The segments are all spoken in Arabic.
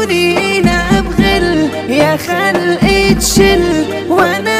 عيوني بغل يا خلق تشل وأنا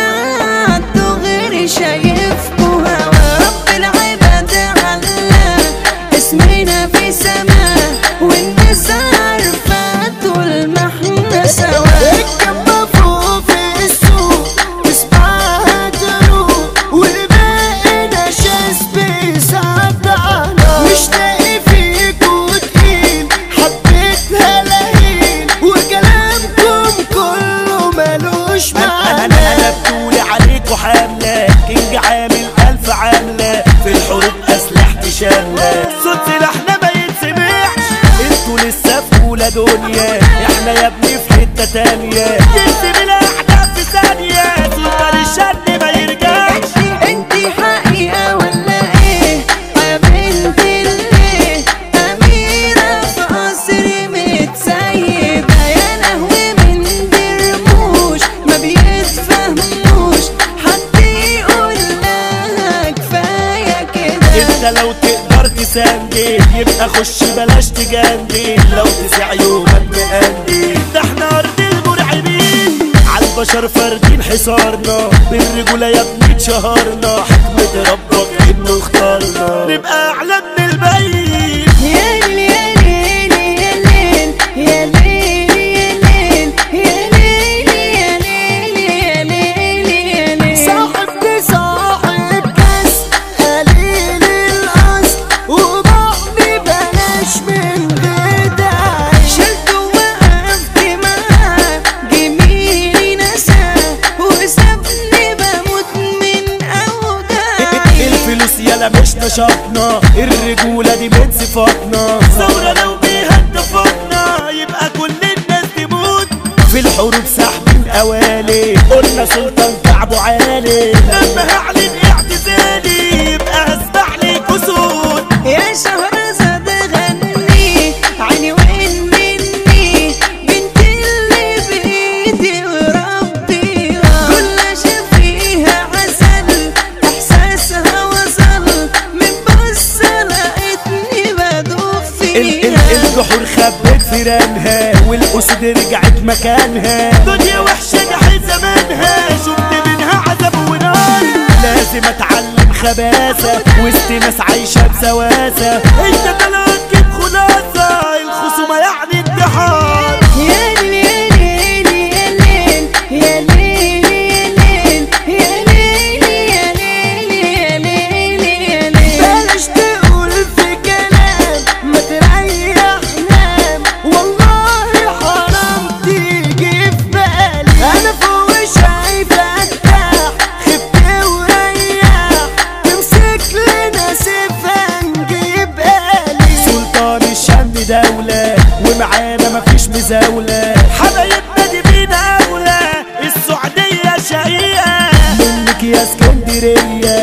حملة كينج عامل ألف عاملة. في الحروب أسلحتي شاملة. صوت سلاحنا ما يتسمعش أنتوا لسه في أولى دنيا. إحنا يا ابني في حتة تانية. يكسب الأحداث في ثانية. سلطان الشن ما يرجعش. انتي حقيقة ولا إيه؟ قابلت اللي أميرة في قصر متسيبة. يا لهوي من درموش. ما بيتفهموش. لو تقدر تساندي يبقى خش بلاش تجاندي. لو تسع يومك مقندي ده إحنا أرض المرعبين. عالبشر فاردين حصارنا. بالرجولة يا ابني اتشهرنا. حكمة ربك إنه اختارنا. نبقى الفلوس يلا مش نشاطنا الرجولة دي من صفاتنا. ثورة لو بيها اتفقنا يبقى كل الناس تموت. في الحروب سحب الأوالي قلنا سلطان كعبه عالي. لما هعلن والأسود رجعت مكانها. دنيا وحشة جحيم زمانها. شفت منها عذاب ونار. لازم أتعلم خباثة. وسط ناس عايشة بسواسة أنت زاولة. حبايبنا دي بينا أولى السعودية شقيقة منك يا اسكندرية.